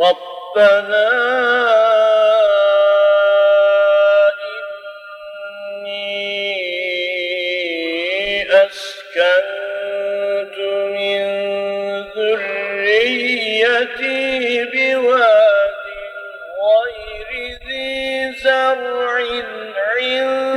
ربنا إني أسكنت من ذريتي بواد غير ذي زرع عند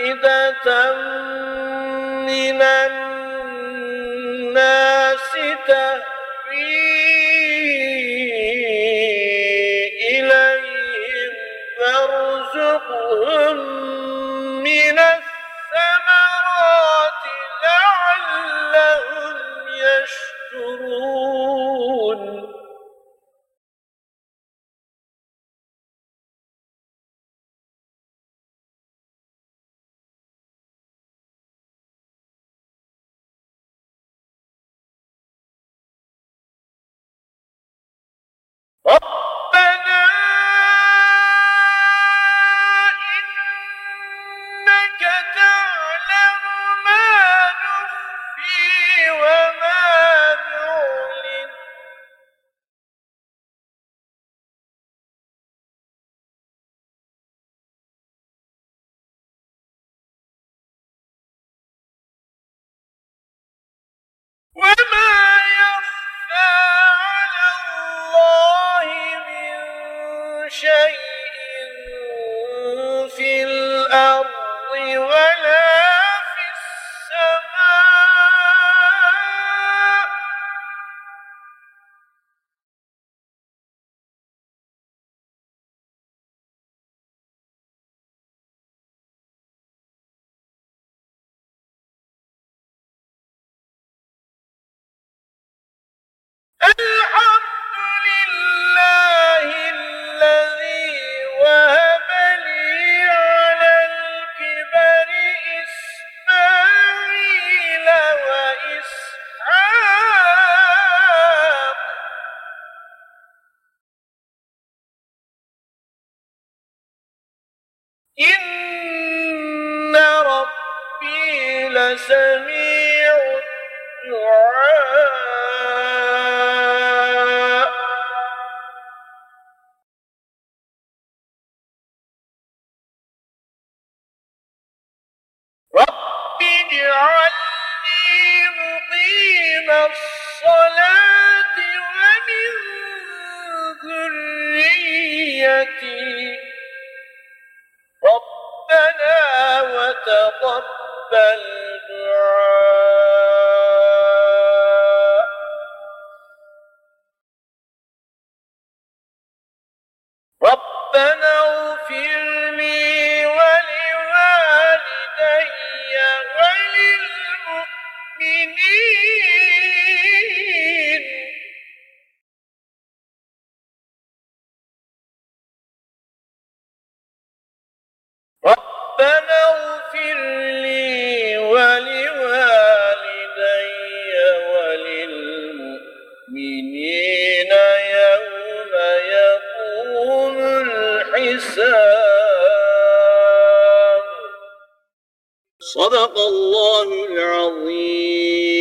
أفئدة من الناس تهوي إليهم فارزقهم من الثمرات لعلهم يشكرون الله من شيء في الأرض ولا إن ربي لسميع الدعاء رب اجعلني مقيم الصلاة ومن ذريتي وتقبل دعاء. ربنا اغفر لي ولوالدي وللمؤمنين. ربنا اغفر الحساب. صدق الله العظيم.